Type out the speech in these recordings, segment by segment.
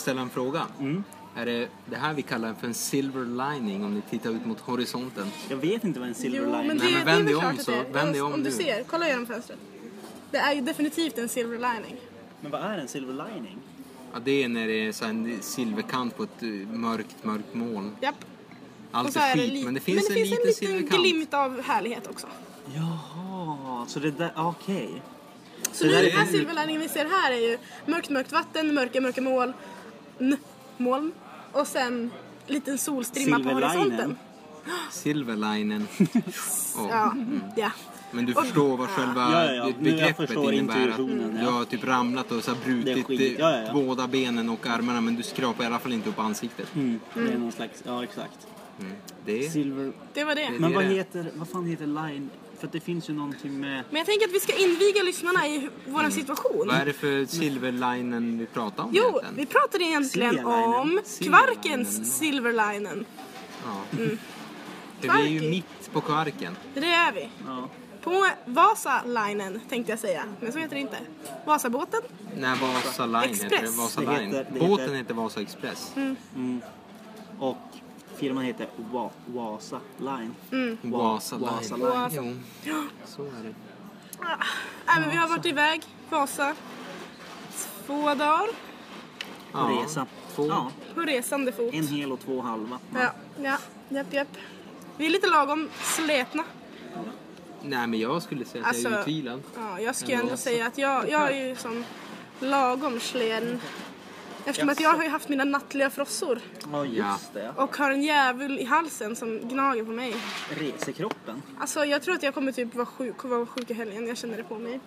ställa en fråga? Är det det här vi kallar för en silver lining om ni tittar ut mot horisonten? Jag vet inte vad en silver Jo, men lining det, Nej, men det är vänd dig om så. det är. Vänd dig om om du nu. ser, kolla genom fönstret. Det är ju definitivt en silver lining. Men vad är en silver lining? Ja, det är när det är så en silverkant på ett eh, mörkt, mörkt moln. Japp. Allt så är är det skit, men det finns en liten en liten silverkant. glimt av härlighet också. Jaha, så det där, okej. Så det nu där den är här en- silverliningen vi ser här är ju mörkt, mörkt vatten, mörka, mörka moln, moln och sen liten solstrimma på Silverlinen. horisonten. Silverlinen. Ja. Ja, ja. Men du förstår vad själva Ja, ja, ja. Nu jag begreppet innebär. Att du har typ ramlat och så Det brutit båda benen och armarna men du skrapar i alla fall inte upp ansiktet. Mm. Det är någon slags, ja exakt. Det är... Silver... Det var det. Men är vad det. heter, vad fan heter line? För att det finns ju någonting med... Men jag tänker att vi ska inviga lyssnarna i vår situation. Vad är det för silverlinen vi pratar om Jo, egentligen? vi pratade egentligen Silverlinen. om Silverlinen. Kvarkens silverlinen. Ja. För vi är ju mitt på kvarken. Det är vi. Ja. På Vasalinen tänkte jag säga, men så heter det inte. Vasabåten? Nej, Vasa Line heter det. Express. Vasa Det heter- det Båten heter- heter Vasa Express. Mm. Och firman heter Wa- Wasa Line. Vasa Line. Vasa Line. Vasa. Jo, så är det. Nej, men vi har varit iväg, Vasa, två dagar På resa. Två. Ja, på resande fot. en hel och två halva. Ja, ja, japp, japp. Vi är lite lagom slätna. Nej, men jag skulle säga att jag är Alltså- utvilad. Ja, jag skulle ändå säga att jag, jag är ju som lagom slen. Eftersom att jag har ju haft mina nattliga frossor Ja, just det. och har en djävul i halsen som gnager på mig. Resekroppen. Alltså jag tror att jag kommer typ vara sjuk, vara sjuk i helgen, jag känner det på mig.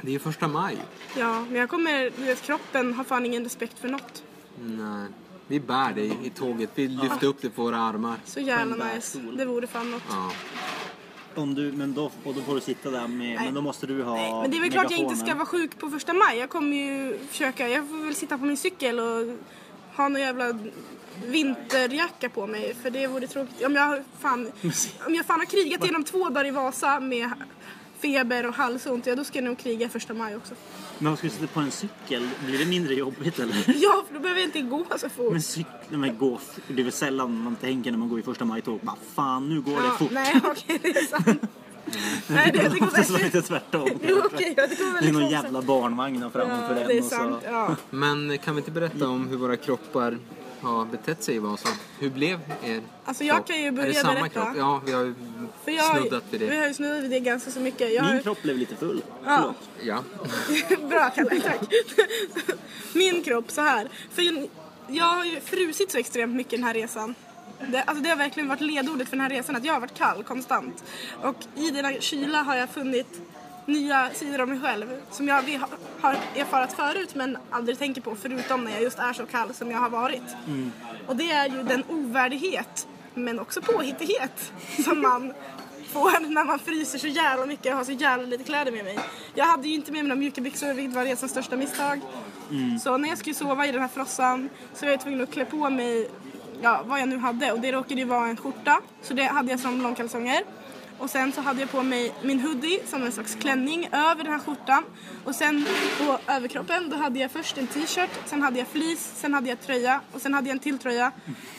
Det är ju första maj. Ja, men jag kommer, du vet kroppen har fan ingen respekt för något. Nej. Vi bär dig i tåget. Vi lyfter upp det på våra armar. Så jävla nice. Det vore fan något. Ja. Om du, men då, och då får du sitta där med, men då måste du ha Nej, men det är väl klart jag inte ska megafonen. vara sjuk på första maj. Jag kommer ju försöka, jag får väl sitta på min cykel och ha någon jävla vinterjacka på mig för det vore tråkigt. Om jag fan, om jag fan har krigat genom två dagar i Vasa med feber och halsont, ja då ska jag nog kriga första maj också. Men vad ska du sitta på en cykel? Blir det mindre jobbigt eller? Ja, för då behöver jag inte gå så fort. Men cykel, men gå, det är väl sällan man tänker när man går i första maj-tåg, bara fan nu går det Ja, fort. nej, okej, det är sant. nej, det, det det bättre. inte tvärtom. Jo, ja, det Det är någon jävla barnvagn framför Ja, den det är och så... sant. Ja. Men kan vi inte berätta om hur våra kroppar har betett sig i Vasa? Hur blev er Alltså, jag kropp? kan ju Är börja det samma berätta. kropp? Ja, vi har ju För jag, snuddat vid Vi det. har ju snuddat vid det ganska så mycket. Jag Min har, kropp blev lite full. Ja. Ja. Bra Kalle, tack. Min kropp så här. För jag- jag har ju frusit så extremt mycket den här resan. Det, alltså det har verkligen varit ledordet för den här resan, att jag har varit kall konstant. Och i denna kyla har jag funnit nya sidor av mig själv som jag vi har, erfarat förut men aldrig tänker på förutom när jag just är så kall som jag har varit. Och det är ju den ovärdighet, men också påhittighet, som man får när man fryser så jävla mycket och har så jävla lite kläder med mig. Jag hade ju inte med mig några mjuka byxor vilket var resans största misstag. Så när jag skulle sova i den här frossan så var jag tvungen att klä på mig ja, vad jag nu hade och det råkade ju vara en skjorta så det hade jag som långkalsonger. Och sen så hade jag på mig min hoodie som en slags klänning över den här skjortan. Och sen på överkroppen då hade jag först en t-shirt, sen hade jag fleece, sen hade jag tröja och sen hade jag en till tröja.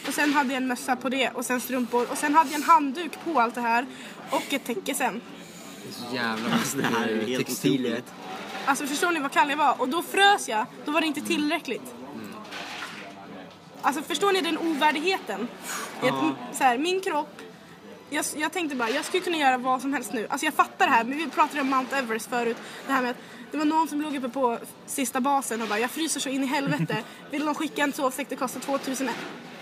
Och sen hade jag en mössa på det och sen strumpor och sen hade jag en handduk på allt det här och ett täcke sen. Det är så jävla Det här är helt otroligt. Alltså förstår ni vad kall jag var? Och då frös jag, då var det inte tillräckligt. Alltså förstår ni den ovärdigheten? Jag, så här, min kropp, jag, jag tänkte bara, jag skulle kunna göra vad som helst nu. Alltså jag fattar det här, men vi pratade om Mount Everest förut. Det här med att det var någon som låg uppe på sista basen och bara, jag fryser så in i helvete. Vill någon skicka en sovsäck, det kostar 2000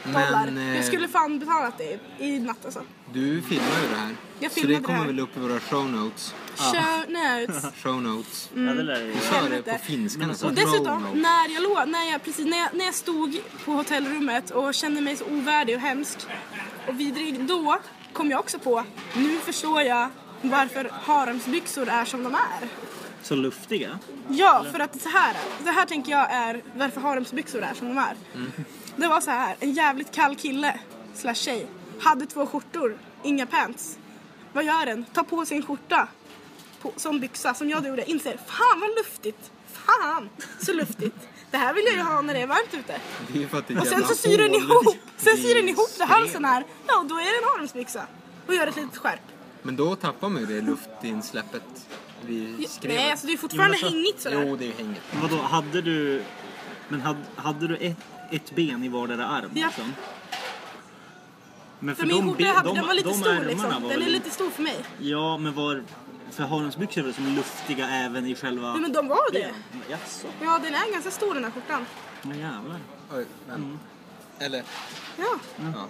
dollar. Men, eh, Jag skulle fan betalat det i natt alltså. Du filmar ju det här. Jag så filmade det kommer det här. väl upp i våra show notes. Show notes. Show notes. Ja, det lär det. Du sa det på finska Men nästan. Och dessutom, när jag, låg, när, jag, precis, när, jag, när jag stod på hotellrummet och kände mig så ovärdig och hemsk och vidrig, då kom jag också på, nu förstår jag varför haremsbyxor är som de är. Så luftiga. Ja, för att så här, det här tänker jag är varför haremsbyxor är som de är. Det var så här, en jävligt kall kille, slash tjej, hade två skjortor, inga pants. Vad gör den? Tar på sig en skjorta på, som byxa, som jag gjorde, inser, fan vad luftigt. Fan, så luftigt. Det här vill jag ju ha när det är varmt ute. Det är för att det är Och sen så syr den ihop, sen syr den ihop det skrev. halsen här. Ja, då är det en ormsbyxa. Och gör ett litet skärp. Men då tappar man ju det luftinsläppet vid skrevet. Nej, alltså det är fortfarande Jo, hängigt sådär. Jo, det är ju hänget. Vadå, hade du... Men hade, hade du ett, ett ben i vardera arm Ja. liksom? Men För min skjorta jag hade, den var lite stor ärmarna liksom. Den är lite stor för mig. Ja, men var... För haremsbyxor är väl som luftiga även i själva... Ja, men de var det. Jaså? Ja, den är ganska stor den här skjortan. Ja, jävlar. Oj, men. Eller? Ja, Ja.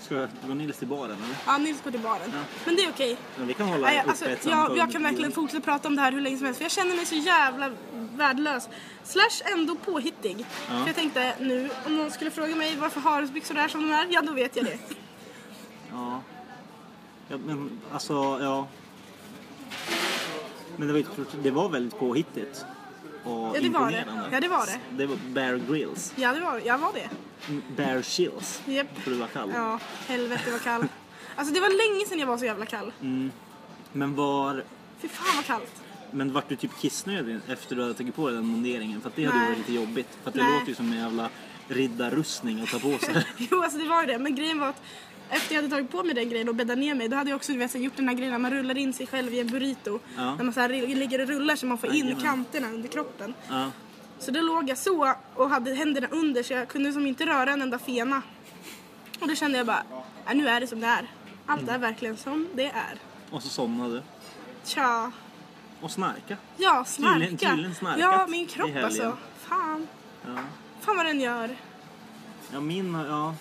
Ska jag gå Nils till baren eller? ja Nils går till baren. Men det är okej. Ja, vi kan hålla Nej, alltså, ett jag, jag kan verkligen fortsätta prata om det här hur länge som helst för jag känner mig så jävla värdelös. Slash ändå påhittig. För jag tänkte nu, om någon skulle fråga mig varför haremsbyxor är som de är, ja då vet jag det. Ja. ja. Men alltså, ja. Men det var, det var väldigt påhittigt. Och Ja, det var det. Ja, det var det. Det var Bear Grylls. Ja, det var, jag var det. Mm, Bear Chills. Japp. För du var kall. Ja, helvete vad kall. Alltså det var länge sedan jag var så jävla kall. Men var... Fy fan vad kallt. Men vart du typ kissnödig efter du hade tagit på dig den munderingen? För att det hade Nej. varit lite jobbigt. För att det Nej. låter ju som en jävla riddarrustning att ta på sig. Jo, alltså det var ju det. Men grejen var att efter jag hade tagit på mig den grejen och bäddat ner mig, då hade jag också du vet, gjort den här grejen när man rullar in sig själv i en burrito. Ja. När man så här ligger och rullar så man får in Jajamän. kanterna under kroppen. ja. Så då låg jag så och hade händerna under så jag kunde som inte röra en enda fena. Och då kände jag bara, äh, nu är det som det är. Allt är verkligen som det är. Och så somnade du. Tja. Och snarka. Ja, snarka. Tydligen- tydligen snarkat ja, min kropp alltså. Fan. Ja. Fan vad den gör. Ja, min... Ja.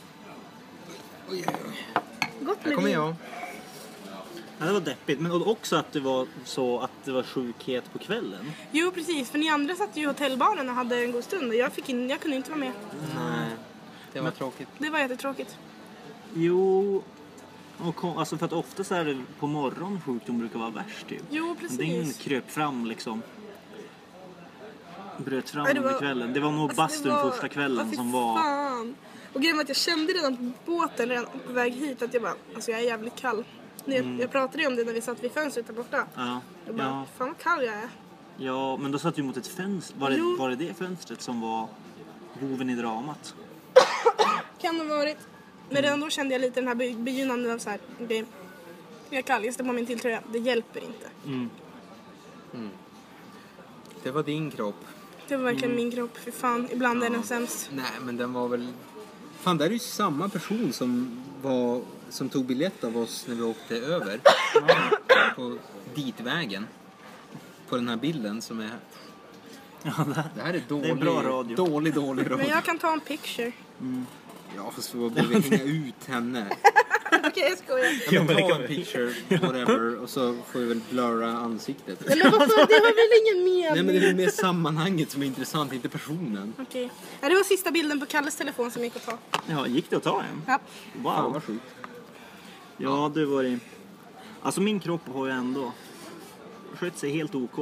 Oj, oj, oj. Gott Här med kommer vin. jag. ja, det var deppigt. Men också att det var så att det var sjukhet på kvällen. Jo precis, för ni andra satt ju i hotellbaren och hade en god stund och jag, fick in, jag kunde inte vara med. Nej. Det var tråkigt. Det var jättetråkigt. Jo, och kom, alltså för att ofta så är det på morgonen sjukdom brukar vara värst typ. Jo Men den precis. kröp fram liksom. Bröt fram Nej, det under var- kvällen. Det var nog Alltså, det bastun var- första Ja, kvällen fy som var... Fan. Och grejen var att jag kände redan på båten, redan på väg hit, att jag bara, alltså jag är jävligt kall. Jag, jag pratade ju om det när vi satt vid fönstret där borta. Ja, Jag bara, ja, fan vad kall jag är. ja, men då satt du mot ett fönster. Var det, var det det fönstret som var boven i dramat? Kan det ha varit. Men redan då kände jag lite den här be- begynnande av så här, okej, jag är kall, jag står på min tilltröja. Det hjälper inte. Det var din kropp. Det var verkligen min kropp, för fan. Ibland är den sämst. Nej, men den var väl... Fan, det är ju samma person som, var, som tog biljett av oss när vi åkte över. På ditvägen. På den här bilden som är... Ja, det, Det här är dålig, bra radio. dålig, dålig radio. Men jag kan ta en picture. Ja, fast då behöver vi hänga ut henne. Okej, jag skojar. Ja, men ta en picture, whatever, och så får vi väl blurra ansiktet. Nej, men varför? Det har väl ingen Nej, mening? men det är mer sammanhanget som är intressant, inte personen. Okej. Ja, det var sista bilden på Kalles telefon som gick att ta. ja, gick det att ta en? Ja. Fan Wow. vad sjukt. Ja, det var det. Alltså min kropp har ju ändå skött sig helt OK.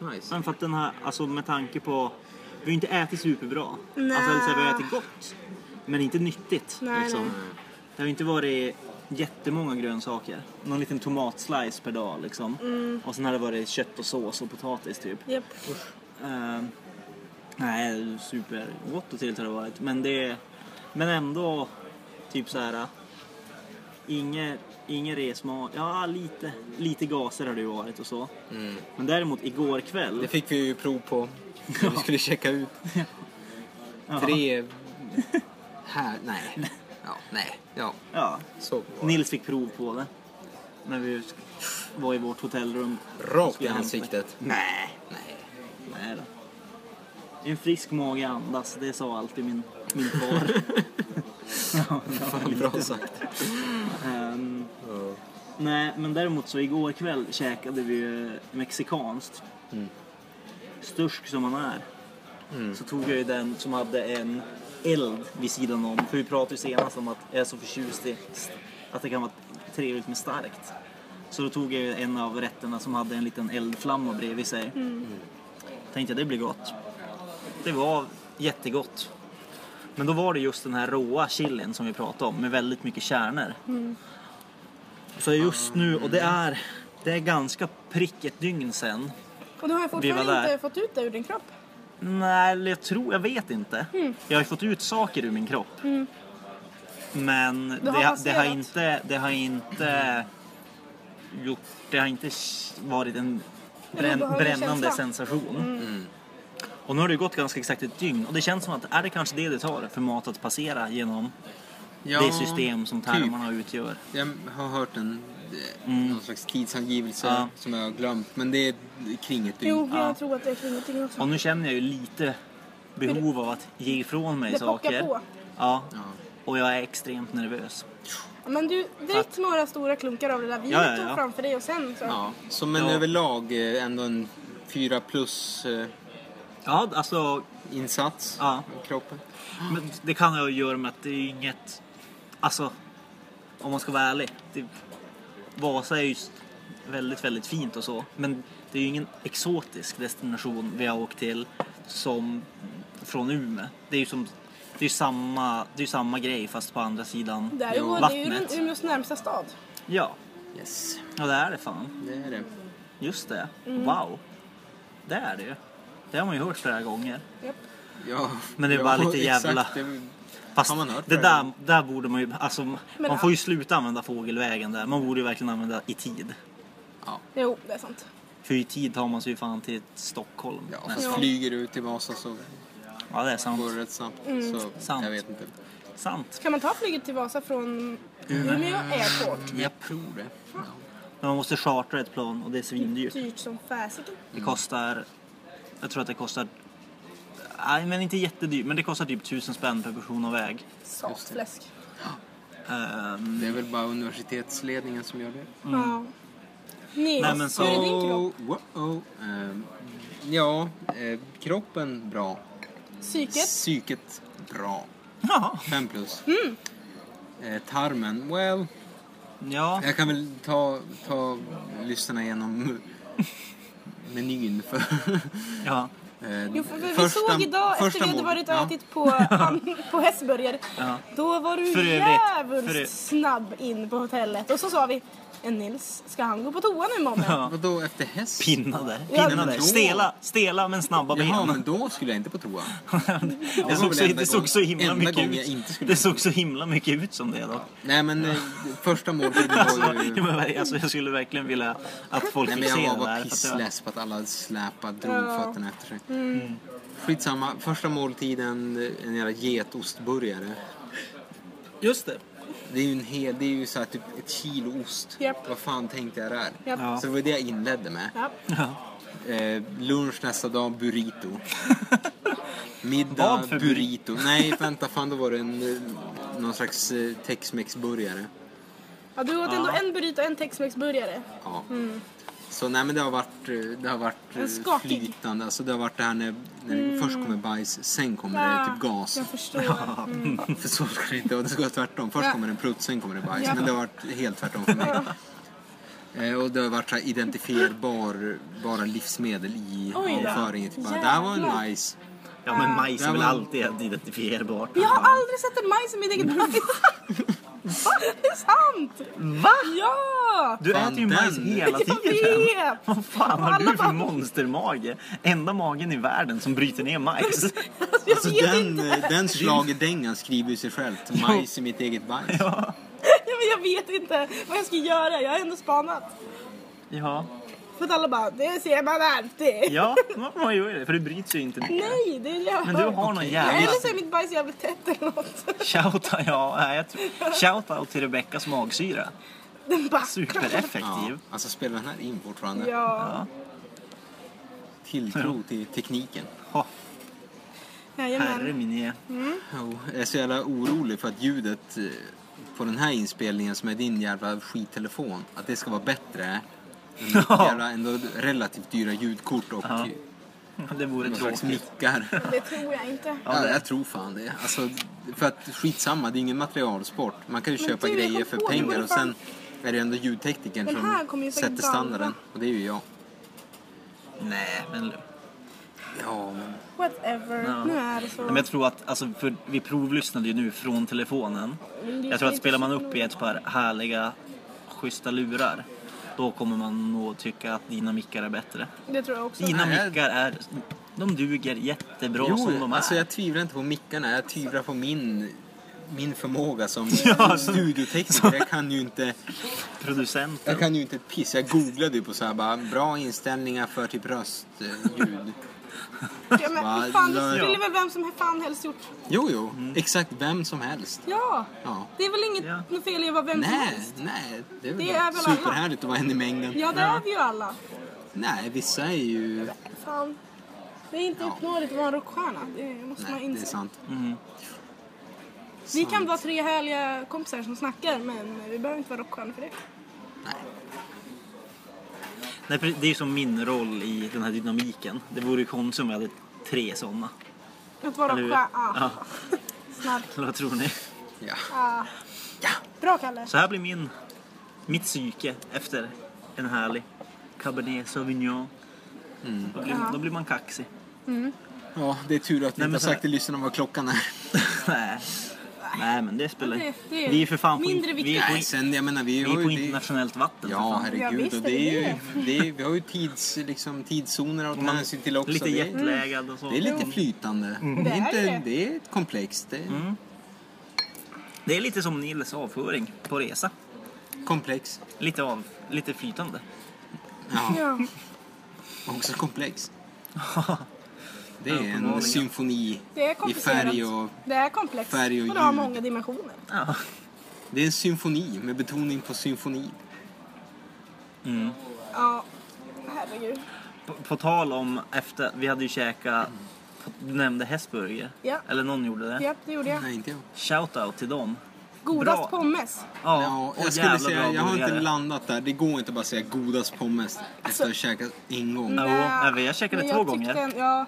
Nice. Men för att den här, alltså med tanke på, vi har ju inte ätit superbra. Nej. Alltså eller så här, vi har ätit gott. Men inte nyttigt. Nej, liksom. nej. Det har ju inte varit jättemånga grönsaker. Någon liten tomatslice per dag liksom. Mm. Och sen har det varit kött och sås och potatis typ. Japp. Uh, nej, supergott och trevligt har det varit. Men det, men ändå typ så här. Inget, ingen resmat. Ja, lite, lite gaser har det ju varit och så. Men däremot igår kväll. Det fick vi ju prov på när vi skulle checka ut. Tre... Här, nej. Ja, nej. Ja, Ja, så. Nils fick prov på det. När vi var i vårt hotellrum. Rakt i ansiktet. Nej, Nej. nej då. En frisk mage andas, det sa alltid min, min far. ja, Fan, bra sagt. Ehm, nej, men däremot så igår kväll käkade vi mexikanskt. Stursk som man är. Så tog jag ju den som hade en eld vid sidan om. För vi pratade ju senast om att jag är så förtjust i att det kan vara trevligt med starkt. Så då tog jag en av rätterna som hade en liten eldflamma bredvid sig. Tänkte jag det blir gott. Det var jättegott. Men då var det just den här råa chilin som vi pratade om med väldigt mycket kärnor. Så just nu, och det är, det är ganska prick ett dygn sen. Och du har fortfarande inte fått ut det ur din kropp. Nej, eller jag tror, jag vet inte. Mm. Jag har ju fått ut saker ur min kropp. Men det, har har det har inte, det har inte gjort, det har inte varit en obehaglig brännande känsla. sensation. Och nu har det gått ganska exakt ett dygn och det känns som att är det kanske det det tar för mat att passera genom Ja, det system som typ. tarmarna utgör. Jag har hört en, Mm. någon slags tidsangivelse Ja. som jag har glömt. Men det är kring ett dygn. Jo, jag Ja. tror att det är kring ett dygn också. Och nu känner jag ju lite behov av att ge ifrån mig Det saker. på. Ja, Ja. och jag är extremt nervös. Men du, drick Att- några stora klunkar av det där Ja, ja, vito ja. framför dig och sen så. Ja, som en Ja. överlag eh, ändå en 4 plus eh, Ja, alltså insats Ja. kroppen. Men det kan jag göra med att det är inget... Alltså, om man ska vara ärlig. Det, Vasa är ju väldigt, väldigt fint och så. Men det är ju ingen exotisk destination vi har åkt till som från Umeå. Det är ju som... Det är samma, det är samma grej fast på andra sidan Det är ju, Ja. det är ju vattnet. den Umeås närmsta stad. Ja, Yes, ja det är det fan. det är det. Just det. Mm. Wow. Det är det ju. Det har man ju hört flera gånger. Japp. Ja, Men det är ja, bara lite exakt. jävla- Det, Fast Har man hört det där, där borde man ju, alltså man Men- får ju sluta använda fågelvägen där. Man borde ju verkligen använda i tid. ja, Jo, det är sant. För i tid tar man sig ju fan till Stockholm. ja, fast Ja. flyger du ut till Vasa så ja, det är sant. går det rätt snabbt. Mm. Så Sant. jag vet inte. Sant. Kan man ta flyget till Vasa från Umeå Airport? Jag tror det. Ja. Men man måste chartra ett plan och det är svindyrt. Dyrt som fasiken. Det kostar, jag tror att det kostar, nej men inte jättedyrt, men det kostar typ tusen spänn per person och väg. Satfläsk. Ehm, Det är väl bara universitetsledningen som gör det. Ja. Nils, Nej, men så- hur är din kropp? Oh, wow, ehm, ja, eh, kroppen bra. Psyket? Psyket bra. ja, 5 plus. Mm. Eh, tarmen, well, ja, jag kan väl ta, ta lyssnarna igenom menyn för... Jo, eh, för vi första- såg idag efter vi hade varit och ja. ätit på, på Hästburgare. Ja. Då var du jävligt ö- snabb in på hotellet. Och så sa vi, en Nils, ska han gå på toa nu månne? ja. Vadå efter häst? Pinnade, Ja, pinnade. då- Stela, stela men snabba Jaha, ben. men då skulle jag inte på toa. Det såg, så, det såg så himla enda mycket jag ut. Det såg så himla mycket ut som det då. Nej men eh, första måltiden var Alltså, ju... jag, alltså, jag skulle verkligen vilja att folk Nej fick men se jag det var där. bara för att det var- pissless på att alla släpade, drog Ja. Fötterna efter sig. Skitsamma, första måltiden en jävla getostburgare. Just det. Det är ju en hel, det är ju så här typ ett kilo ost. Japp. Vad fan tänkte jag där? Ja. Så det var det jag inledde med. Ja. Ja. Eh, lunch nästa dag, burrito. Middag, Vad för burrito. Nej, vänta fan då var det en, eh, någon slags eh, tex-mex-burgare. ja, du åt ändå Ja. en burrito och en tex-mex-burgare. Ja. Så nej men det har varit, eh, det har varit eh, flytande. Alltså det har varit det här när, när det först kommer bajs, sen kommer det typ gas. Jag förstår. Mm. För så ska det inte och det ska vara tvärtom. Först Ja. kommer det en prutt, sen kommer det bajs. Ja. Men det har varit helt tvärtom för mig. Eh, Och det har varit så här identifierbar bara livsmedel i avföringen. Typ bara, det här var en nice. ja, men majs är Ja, väl alltid identifierbart. Jag har aldrig sett en majs i mitt eget bajs. Va? Det är sant! Va? Ja! Du Fan, äter ju majs den- hela Jag tiden. vet! Vad fan har Alla du för bara- monstermage? Enda magen i världen som bryter ner majs. Jag Alltså vet den, inte. eh, den schlagerdängan skriver ju sig självt. Majs i mitt eget bajs. Ja. Ja, men jag vet inte vad jag ska göra. Jag har ändå spanat. Ja, För att alla bara, det ser man alltid. ja man, man gör det. För det bryts ju inte ner. Nej, det är jag Men du har någon Eller jävla... så är mitt bajs jävligt tätt eller något. Shout, ja, nej, jag tror... Shout out till Rebeckas magsyra. Den backar. Supereffektiv. Ja, alltså spelar den här in fortfarande? Ja. Ja. Tilltro till tekniken. Ha, herre Jajamän. min ge. Jo, jag är så jävla orolig för att ljudet eh, på den här inspelningen som är din jävla skittelefon, att det ska vara bättre. jävla ändå relativt dyra ljudkort och Ja. Det vore någon slags tråkigt. mickar. Det tror jag inte. Ja, det- jag tror fan det. Alltså, för att skitsamma, det är ingen materialsport. Man kan ju Men köpa du, grejer för pengar och sen är det ändå ljudteknikern som sätter standarden. dallra. Och det är ju jag. Nej, men... Ja, men... Whatever. Ja. Nu är det så. Men jag tror att, alltså, för vi provlyssnade ju nu från telefonen. Jag tror att spelar man upp i ett par härliga, schyssta lurar, då kommer man nog tycka att dina mickar är bättre. Det tror jag också. Dina Nej. mickar är De duger jättebra Jo, som de är. alltså jag tvivlar inte på mickarna. Jag tvivlar på min, min förmåga som Ja, studiotekniker. Jag kan ju inte... Producenter. Jag kan ju inte ett piss. Jag googlade ju på så här bara bra inställningar för typ röstljud. Ja, men fan, det skulle väl vem som fan helst gjort. Jo, jo. Exakt vem som helst. Ja, Ja. det är väl inget Ja. fel i att vara vem som Nej, helst. nej. Det är väl, Det är väl alla. superhärligt att vara en i mängden. Ja, det är vi ju alla. Nej, vissa är ju... Fan. Det är inte Ja. uppnåeligt att vara en rockstjärna. Det måste man Nej, det är inse. sant. Mm. Vi kan vara tre härliga kompisar som snackar men vi behöver inte vara rockstjärnor för det. Nej. Nej, det är ju som min roll i den här dynamiken. Det vore ju konstigt om vi hade tre sådana. Att vara Eller. Ah, Ja, snark. eller vad tror ni? Ja. Ah. Bra Kalle. Så här blir min, mitt psyke efter en härlig Cabernet Sauvignon. Då, blir, Ja. då blir man kaxig. ja, det är tur att Nej, inte har sagt till lyssnarna vad klockan är. Nej. Nej, men det spelar Det- det är Vi är för fan på, mindre vi viktigt. är på, Nej, sen jag menar vi vi har är på ju... det- internationellt vatten. för Ja, fan. Ja, herregud. visst och är det är ju, det är, vi har ju tids, liksom, tidszoner att ta Man- hänsyn till också. Lite det, är, jetlaggad och så. det är lite flytande. Det, Det är inte, det. det är ett komplext. Det är Mm. Det är lite som Nils avföring på resa. komplex. Lite, av, lite flytande. Ja, Ja. också komplex. Det är en symfoni Det är i färg och... Det är komplext. färg och och det har ljud. många dimensioner. Ja. Det är en symfoni med betoning på symfoni. Mm. Ja, herregud. På, på tal om efter, vi hade ju käkat, du nämnde Hesburger. Ja. Eller någon gjorde det. Ja, det gjorde jag. Nej, inte jag. Shoutout till dem. Godast Bra. pommes. Ja, Ja, och jag skulle säga, jag har inte landat där. Det går inte bara att säga godast pommes efter Alltså- att ha käkat en gång. Nej, jag käkade två tyckte gånger. en- Ja,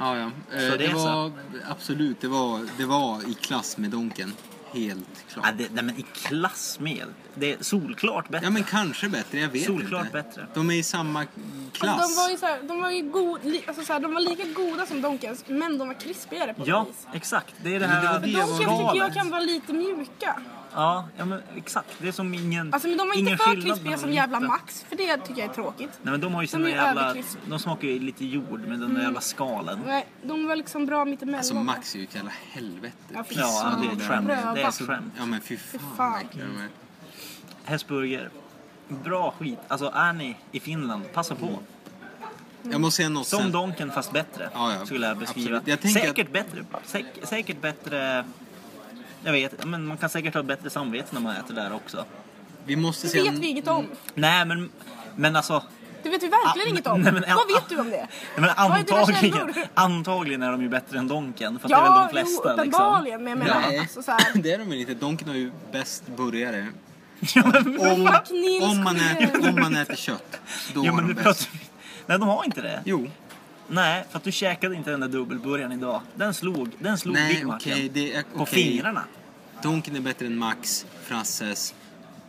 Ja, ja. Så Eh, det det var absolut, det var, det var i klass med Donken. Helt klart. Nej, det, nej men i klass med. Det är solklart bättre. Ja, men kanske bättre. Jag vet Solklart inte. bättre. De är i samma klass. Alltså, de var ju, så här, de var ju god, li, alltså så här, de var lika goda som Donkens men de var krispigare på Ja, vis. exakt. Det är det Men det här var det Donkens tycker jag kan vara lite mjuka. Ja, ja, men exakt. Det är som ingen Alltså men de ingen inte för krispiga som jävla inte. Max för det tycker jag är tråkigt. Nej men de har ju sina är jävla... överkrisp. De smakar ju lite jord med den där jävla skalen. Nej, de var liksom bra mittemellan. Alltså Max är ju ett jävla helvete. Ja, fy Ja, det är ett skämt. Det är ett skämt. Ja, men fy fan. är. Hästburger. Bra skit. Alltså är ni i Finland, passa på. Jag måste säga något Som sen. Donken fast bättre. Ja, ja. Skulle jag beskriva. Jag säkert bättre. Säk, säkert bättre... Jag vet, men man kan säkert ha bättre samvete när man äter där också. Vi måste Det säga... vet vi inget om. Nej men, men alltså... Det vet vi verkligen Ah, inget om. nej, men- Vad vet du om det? Nej, antagligen, antagligen är de ju bättre än Donken. För att det är väl de flesta jo, liksom. uppenbarligen. Men jag menar, Nej, alltså så här, det är de väl inte. Donken har ju bäst burgare. Ja, men, Om, om, man äter, om man äter kött, då ja, har de bäst. Nej, de har inte det. Jo, Nej, för att du käkade inte den där dubbelburgaren idag. Den slog, den slog nej Big. Macen. det är På fingrarna. Donken är bättre än Max, Frasses,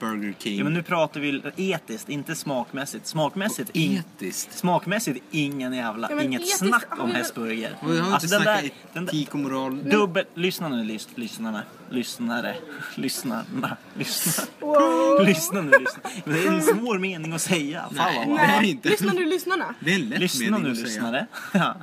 Burger King. Ja, men nu pratar vi etiskt, inte smakmässigt. Smakmässigt, in, Etiskt. smakmässigt ingen jävla, Ja, men inget etiskt snack om vi väl- hästburger. Och jag har Alltså, inte den där, etik och moral. dubbel, lyssna nu lys, lyssnarna, lyssnare, lyssnarna, lyssna. wow. Lyssna nu, lyssna. Men det är en svår mening att säga. Fan Nej. vad det är inte. lyssna nu lyssnarna. Det är en lätt Lyssna mening nu att säga. lyssnare. Ja.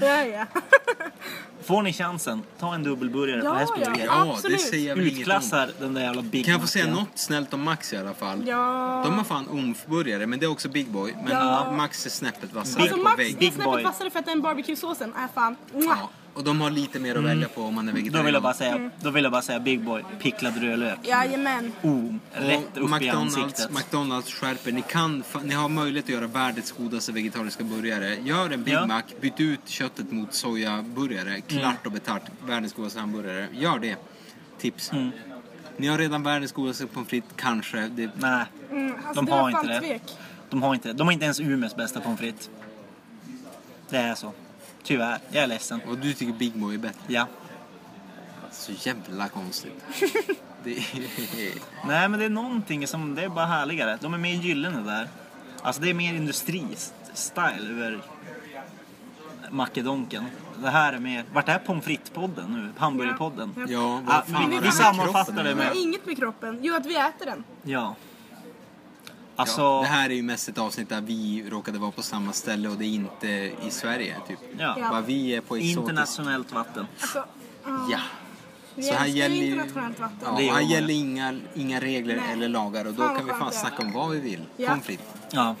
Ja, ja. Får ni chansen, ta en dubbelburgare på Ja, hästburgare. Ja, det Absolut. säger jag väl inget om. Utklassar den där jävla Big Kan jag få säga något snällt om Max i alla fall? ja. De har fan omf-burgare, men det är också Big Boy. Men Ja. Max är snäppet vassare Alltså på Max vägg. är snäppet vassare för att den barbecuesåsen är fan... Ja, och de har lite mer att välja på om man är Då vegetarian. vill jag bara säga, då vill jag bara säga Big Boy, picklad rödlök. Jajamän. Oh, rätt Och upp i McDonalds, ansiktet. McDonalds skärper. Ni, kan, fa- ni har möjlighet att göra världens godaste vegetariska burgare. Gör en Big Ja. Mac, byt ut köttet mot sojaburgare. Klart och betalt. Världens godaste hamburgare. Gör det. Tips. Mm. Ni har redan världens godaste pommes frites, kanske. Det, Nej, Mm, alltså De det har var inte det. tvek. de har inte det. De har inte ens Umeås bästa pommes frites. Det är så. Tyvärr, jag är ledsen. och du tycker Big Boy är bättre. Ja. Så jävla konstigt. det är... Nej men det är någonting som, det är bara härligare. De är mer gyllene där. Alltså det är mer industri-style över Mackedonken. Det här är mer, vart är pommes frites-podden nu? Hamburgerpodden? Ja. Vad fan vi- har vi det med sammanfattar kroppen det med- inget med kroppen. Jo, att vi äter den. Ja. Alltså, Ja, det här är ju mest ett avsnitt där vi råkade vara på samma ställe och det är inte i Sverige. Typ. ja. Vad vi är på exotiskt. internationellt vatten. Alltså, ja. Så här gäller internationellt vatten. Ja, här gäller inga, inga regler Nej. eller lagar och då Fan, kan vi fan snacka om vad vi vill. Ja. Pommes frites. Ja.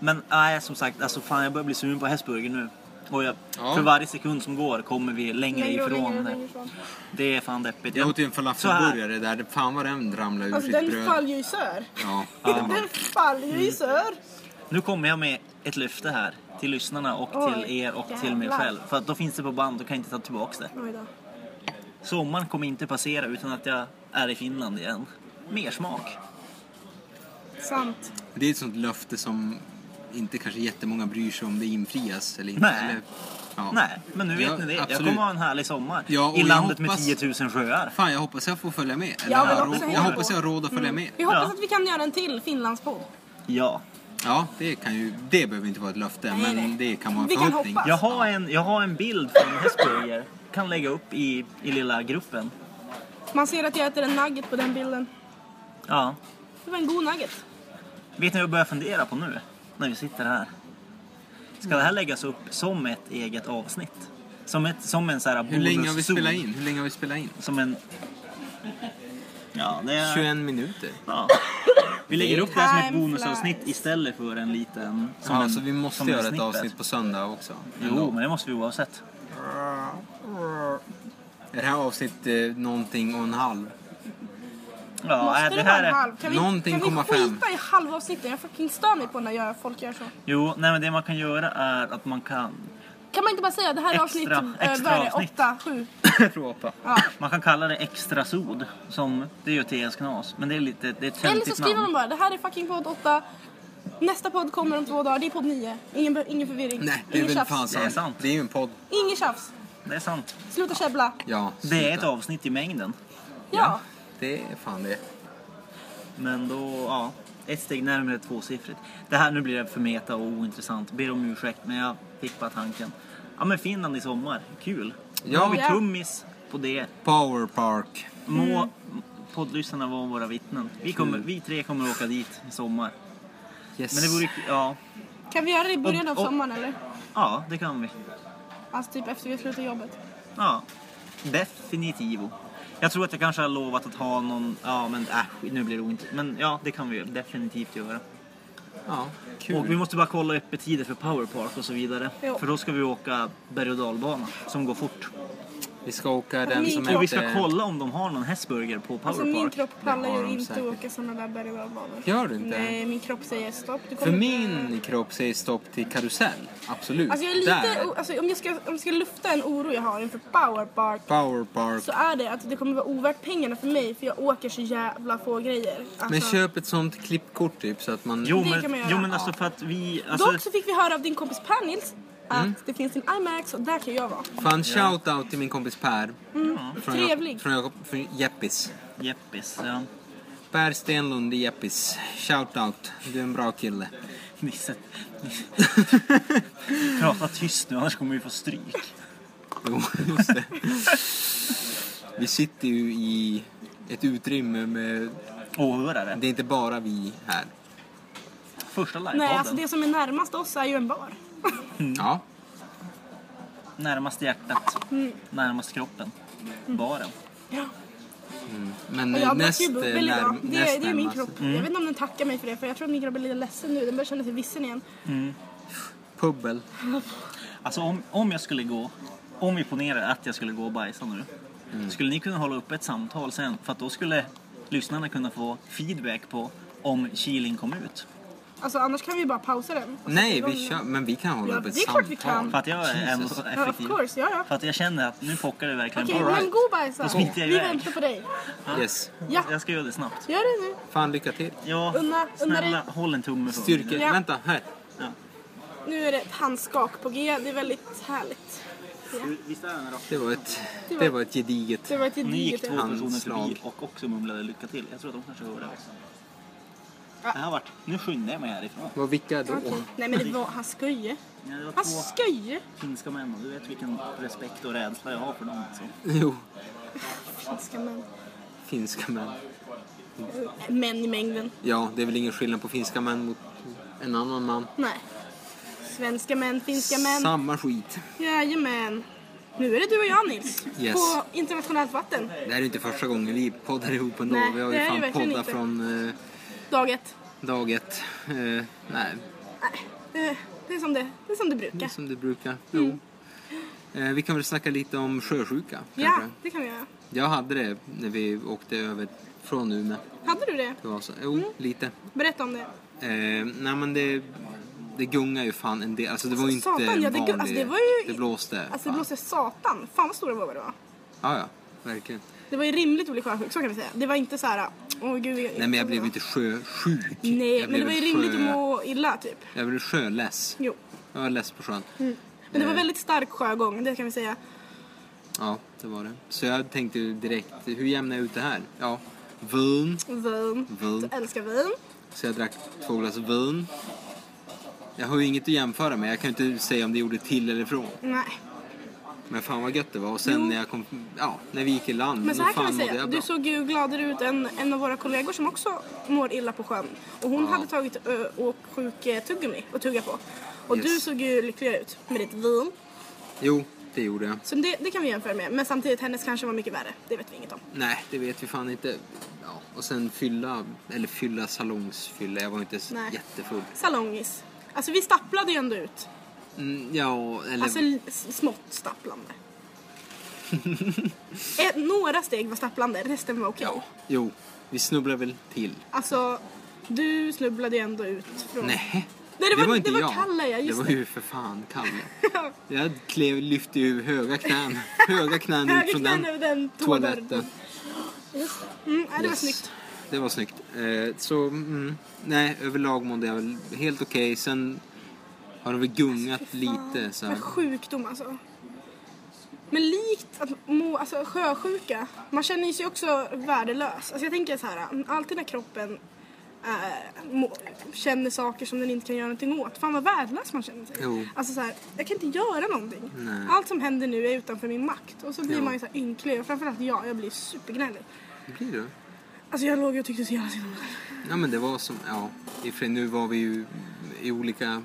Men nej, som sagt, alltså fan jag börjar bli sugen på hästburger nu. Och jag, Ja. för varje sekund som går kommer vi längre, Längre och ifrån längre och det. längre ifrån. Det är fan deppigt. Jag åt ju en falafelburgare där, fan vad den ramlade ur Alltså sitt den bröd. faller ju isär. Ja. Den faller ju isär. Nu kommer jag med ett löfte här till lyssnarna och Oj, till er och till mig jävlar. själv. För att då finns det på band, då kan jag inte ta tillbaks det. Sommaren kommer inte passera utan att jag är i Finland igen. Mer smak. Sant. Det är ett sånt löfte som inte kanske jättemånga bryr sig om det infrias eller inte. Nej. Eller, ja. Nej, men nu vet Ja, ni det. Jag absolut. kommer ha en härlig sommar. Ja, I jag landet hoppas- med 10 000 sjöar. Fan, jag hoppas jag får följa med. Eller Ja, jag, hej jag då. hoppas jag har råd att följa med. Vi hoppas Ja. att vi kan göra en till Finlandspodd. Ja. Ja, det kan ju, det behöver inte vara ett löfte, Nej, men nej. det kan vara en Vi kan förhoppning. Jag har en, jag har en bild från Hästburger. Kan lägga upp i, i lilla gruppen. Man ser att jag äter en nugget på den bilden. Ja. Det var en god nugget. Vet ni vad jag börjar fundera på nu? När vi sitter här. Ska det här läggas upp som ett eget avsnitt? Som, ett, som en så här Hur länge har vi spelat in? Hur länge har vi spelat in? Som en... Ja, det är... 21 minuter. Ja. Vi lägger upp det här som ett bonusavsnitt istället för en liten... Som Ja, en, så vi måste som göra ett avsnitt på söndag också. Jo, men det måste vi oavsett. Är det här avsnitt eh, någonting och en halv? Ja, Måste äh, det det vara här en är... halv? Kan vi, Någonting kan vi skita i halvavsnitten? Jag fucking stör mig på när jag, folk gör så. Jo, nej men det man kan göra är att man kan... Kan man inte bara säga det här är Extra- avsnitt eh, extra vad är det? avsnitt. åtta, sju? Jag tror åtta. Ja. Man kan kalla det extra sod, som det gör TS Knas. Men det är lite, det är ett Eller så skriver man bara det här är fucking podd 8. Nästa podd kommer om två dagar. Det är podd 9. Ingen, ingen förvirring. Nej, det är Ingen väl tjafs. fan Det är sant. sant. Det är ju en podd. Ingen tjafs. Det är sant. Sluta käbbla. Ja, Det är sluta. ett avsnitt i mängden. Ja. Det är fan det. Men då, ja. Ett steg närmare tvåsiffrigt. Det här, nu blir det för meta och ointressant. Ber om ursäkt, men jag fick bara tanken. Ja men Finland i sommar, kul. Nu Ja. har vi tummis på det. Power Park. Må poddlyssnarna vara våra vittnen. Vi, kommer, vi tre kommer åka dit i sommar. Yes. Men det vore, ja, Kan vi göra det i början av Och- och- sommaren eller? ja det kan vi. Alltså typ efter vi har slutat jobbet. Ja, definitivo. Jag tror att jag kanske har lovat att ha någon, ja men äh, nu blir det ointressant. Men ja, det kan vi definitivt göra. Ja, kul. Och vi måste bara kolla öppettider för Powerpark och så vidare. Jo. För då ska vi åka berg och dalbana som går fort. Vi ska åka den Min som kropp- Och vi ska heter... kolla om de har någon hästburger på Alltså min Powerpark. kropp Det pallar har ju inte säkert. åka såna där berg och. Gör du inte? Nej, min kropp säger stopp. Du För min kropp säger stopp till karusell. Absolut. Alltså jag är lite, Där. alltså om jag, ska, om jag ska lufta en oro jag har inför Powerpark Power Park. så är det att det kommer vara ovärt pengarna för mig för jag åker så jävla få grejer. Alltså, Men köp ett sånt klippkort typ så att man... Jo men, kan man göra. jo men alltså för att vi... Alltså, Dock så fick vi höra av din kompis Per Nils att Mm. det finns en IMAX och där kan jag vara. Fan shout out till min kompis Per. Från, Trevlig. Från, Jakob- från Jeppis. Jeppis, ja. Per Stenlund i Jeppis. Shout out. Du är en bra kille. Nisse. Prata tyst nu annars kommer vi få stryk. Jo, just det. Vi sitter ju i ett utrymme med... Åhörare. Det är inte bara vi här. Första livepodden. Nej, alltså det som är närmast oss är ju en bar. Ja. Närmast hjärtat. Mm. Närmast kroppen. Baren. Ja. Men Och jag drack näst, ju eh, bubbel idag. närm- Det, näst det är min närmast. kropp. Jag vet inte om den tackar mig för det för jag tror att min kropp är lite ledsen nu. Den börjar känna sig vissen igen. Pubbel. Alltså om, om jag skulle gå, om vi ponerar att jag skulle gå och bajsa nu. Mm. Skulle ni kunna hålla upp ett samtal sen? För att då skulle lyssnarna kunna få feedback på om Killing kom ut. Alltså annars kan vi bara pausa den. och Nej, vi kör, men vi kan hålla Ja, upp ett det är klart vi samtal. kan. För att jag är ändå Jesus. så Ja, of effektiv. course. Ja, ja. För att jag känner att nu pockar det verkligen Okej, på. men gå och bajsa. Då smiter jag Vi iväg. väntar på dig. Yes. Ja, Jag ska göra det snabbt. gör det nu. Fan, lycka till. Ja, Unna- unna snälla dig. håll en tumme för Styrka. Ja. Vänta, här. Ja. Nu är det ett handskak på G. Det är väldigt härligt. Visst är den då? Det var ett, Det var- det var ett gediget. Det var ett Nu gick gediget två personer Handslag. förbi och också mumlade lycka till. Jag tror att de kanske hörde Det har varit, nu skyndar jag mig härifrån. Vad vilka då? Okej. Nej men det var, han skojar. Ja, det var Han två skojar. finska män och du vet vilken respekt och rädsla jag har för dem. Alltså. Jo. Finska män. finska män. Män i mängden. Ja, det är väl ingen skillnad på finska män mot en annan man. Nej. Svenska män, finska män. Samma skit. Jajamän. Nu är det du och jag Nils. Yes. På internationellt vatten. Det här är inte första gången vi poddar ihop ändå. Nej, vi har det ju är det fan verkligen poddat inte. från eh, Dag ett. dag ett. Eh, nej, Nej, det, det, är som det, det är som det det är brukar. som det brukar. Jo. Eh, vi kan väl snacka lite om sjösjuka. Ja, kanske. det kan vi göra. Jag hade det när vi åkte över från Umeå. Hade du det? Det var så. Jo, Mm. lite. Berätta om det. Eh, nej men det, det gungar ju fan en del. Alltså det var ju inte Satan, ja, det vanlig... alltså, det var ju- det blåste. Alltså det blåste satan. Fan vad stora vågor det var. Ja, ja. Verkligen. Det var ju rimligt att bli sjösjuk, så kan vi säga. Det var inte så här, åh gud. jag- Nej men jag blev inte sjösjuk. Nej, jag men det var ju sjö- rimligt att må illa typ. Jag blev sjöless. Jo. Jag var less på sjön. Men det var Eh. väldigt stark sjögång, det kan vi säga. Ja, det var det. Så jag tänkte direkt, hur jämnar jag ut det här? Ja, vin. Vin. Vin. Du älskar vin. Så jag drack två glas vin. Jag har ju inget att jämföra med. Jag kan ju inte säga om det gjorde till eller ifrån. Nej. Men fan vad gött det var. Och sen Jo. när jag kom, ja, när vi gick i land. Men så här kan vi säga, du såg ju gladare ut än en av våra kollegor som också mår illa på sjön. Och hon Ja. hade tagit ö, åksjuk eh, att tugga på. Och Yes. du såg ju lyckligare ut med ditt vin. Jo, det gjorde jag. Så det, det kan vi jämföra med. Men samtidigt, hennes kanske var mycket värre. Det vet vi inget om. Nej, det vet vi fan inte. Ja. Och sen fylla, eller fylla salongsfylla. Jag var inte Nej. jättefull. Salongis. Alltså vi stapplade ju ändå ut. Mm, ja, eller... Alltså smått stapplande. Ett, några steg var stapplande, resten var okej. ja, jo, vi snubblade väl till. Alltså, du snubblade ju ändå ut från... Nej, Nej, det var- inte det var jag. Kalle, ja, just det var det. ju för fan Kalle. Jag klev, lyfte ju höga knän, höga knän ut från knän den den toaletten. toaletten. Mm, nej, det var Yes. snyggt. Det var snyggt. Eh, så, mm, nej, överlag mådde jag väl helt okej. Sen har det väl gungat lite. Så här. sjukdom alltså. Men likt att må, alltså sjösjuka, man känner sig också värdelös. Alltså jag tänker så här, alltid när kroppen äh, må, känner saker som den inte kan göra någonting åt. Fan vad värdelös man känner sig. Jo. Alltså så här, jag kan inte göra någonting. Nej. Allt som händer nu är utanför min makt. Och så blir Ja. man ju så här ynklig. Och framförallt jag, jag blir supergnällig. Blir det. Alltså jag låg och tyckte så jävla synd om mig. Ja men det var som, ja, i nu var vi ju i olika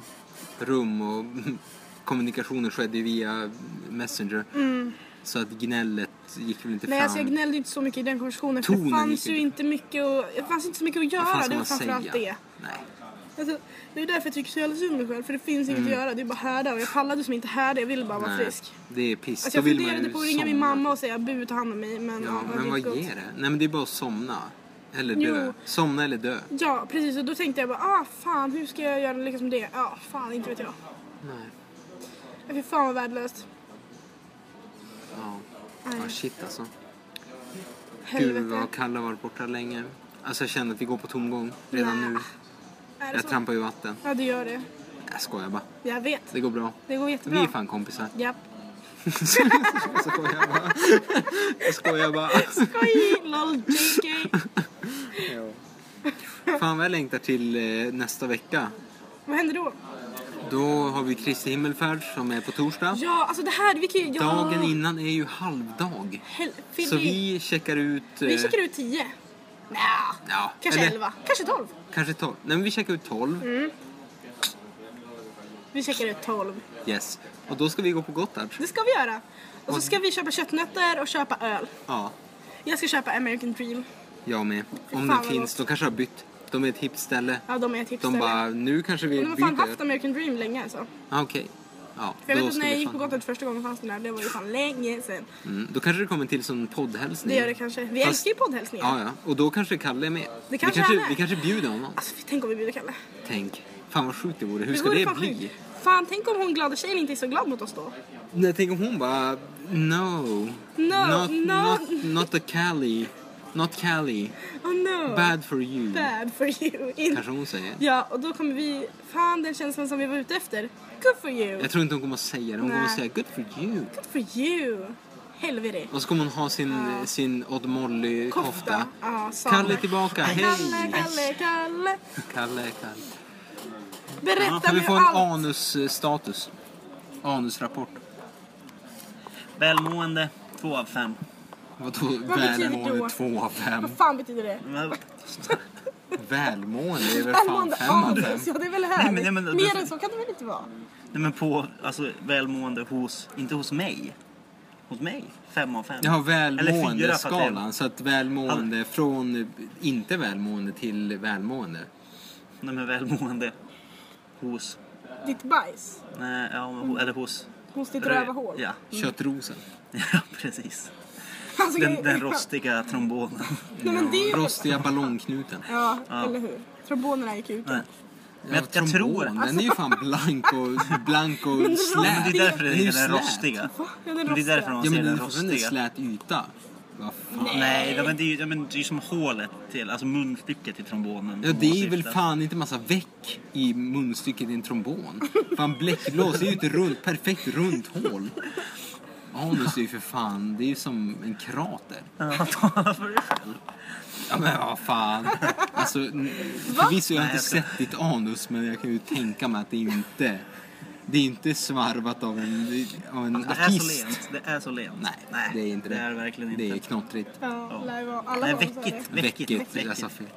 rum och kommunikationen skedde ju via Messenger. Så att gnället gick väl inte Mm. Nej fram. alltså jag gnällde inte så mycket i den konversationen för det fanns ju inte- mycket att, det fanns inte så mycket att Vad göra. fan ska Det var framförallt säga? det. Nej. Alltså, det är därför jag tycker så jävla synd om mig själv för det finns inget att göra. Det är bara härda och jag pallade som inte härda. Jag ville bara vara Mm. Nej, frisk. det är piss. Alltså jag funderade på att ringa min somna. mamma och säga bu ta hand om mig men Ja, ja, men vad ger det? Nej men det är bara att somna. Eller dö. Jo. Somna eller dö. Ja precis och då tänkte jag bara ah fan hur ska jag göra med det? Ja fan inte vet jag. Nej. Ja, Fy fan vad värdelöst. Ja. Nej. ja shit alltså. Helvete. Gud vad Kalle har varit borta länge. Alltså jag känner att vi går på tomgång redan Nä. nu. Är det Jag så? trampar ju vatten. Ja det gör det. Jag skojar bara. Jag vet. Det går bra. Det går Vi jättebra. är fan kompisar. Japp. Jag skojar bara. Jag skojar bara. Skoj! LOL JK. Fan vad jag längtar till eh, nästa vecka. Vad händer då? Då har vi Kristi himmelfärd som är på torsdag. Ja alltså det här, vi kan ju... Ja. Dagen innan är ju halvdag. Hel- Så vi checkar ut... eh, Vi checkar ut 10. Nja, Ja, kanske eller 11. Kanske 12. Kanske 12. Nej men vi checkar ut 12. Mm. Vi checkar ut 12. Yes. Och då ska vi gå på Gotthard. Det ska vi göra. Och så ska vi köpa köttnötter och köpa öl. Ja, Jag ska köpa American Dream. Jag med. Om den finns. De kanske har bytt. De är ett hippt ställe. Ja, de är ett De tipsställe. bara, nu kanske vi De har fan byter. haft American Dream länge alltså. Ah, Okej. Ja, För jag vet att ska när jag gick på Gotland första gången fanns den där. Det var ju fan länge sedan. Mm, då kanske det kommer till som poddhälsning. Det gör det kanske. Vi Fast- älskar ju poddhälsningar. Ja, ja. Och då kanske Kalle är med. Det kanske vi, kanske, är. vi kanske bjuder honom. Alltså tänk om vi bjuder Kalle. Tänk. Fan vad sjukt det vore. Hur ska vore det bli? sjukt. Fan tänk om hon glada tjejen inte är så glad mot oss då. Nej, tänk om hon bara, no. No, not, no. Not, not the Cali. Not Cali. Oh no. Bad for you. Bad for you. In- Kanske hon säger. Ja, och då kommer vi... Fan, den känslan som vi var ute efter. Good for you. Jag tror inte hon kommer att säga det. Hon kommer att säga good for you. Good for you. Helvete. Och så kommer hon ha sin, sin Odd Molly-kofta. Kofta. Ja, samma. Kalle tillbaka, hej! Kalle, Kalle, Kalle. Kalle, Kalle. Berätta Kan vi få en allt. anusstatus? Anusrapport. Välmående, två av fem. Vadå Vad betyder välmående då? 2 av 5? Vad fan betyder det? Men, Välmående är väl fan Välmående 5 av 5? anus, ja det är väl härligt. men- nej, men- Mer än så kan det väl inte vara? nej men på, alltså välmående hos, inte hos mig. Hos mig, fem av fem. Jag har Eller fyra, välmående för att det- skalan så att välmående från inte välmående till välmående. Nej men välmående hos, Ditt bajs. nej, ja, men ho- eller hos. Hos ditt rövahål. Ja, Köttrosen. ja precis. Alltså, Den, den rostiga trombonen. Nej, men det... Rostiga ballongknuten. Ja, Ja. eller hur? Trombonerna är kuten. Nej. Men Ja, jag, jag tror... Den är ju fan blank och, blank och Men slät. det är därför det Den är den rostiga. Ja, den Men det är därför rostiga. man Ja säger men den det är fortfarande en rostiga. slät yta. Fan. Nej, det, men det är ju ja, men det är ju som hålet till, alltså munstycket till trombonen. Ja, det är väl åsyftas. fan inte massa veck i munstycket i en trombon. Fan bläckblås är ju ett runt, perfekt runt hål. Anus är ju för fan, det är ju som en krater. Ja, tala för dig själv. Ja men vad fan. Alltså, förvisso jag har Nej, inte jag sett ditt anus men jag kan ju tänka mig att det är ju inte det är inte svarvat av en, av en Det är så lent. Det är så lent. Nej, det är inte det. Det är verkligen inte. Det är knottrigt. Ja, lär vara. Alla Nej, jag sa fel.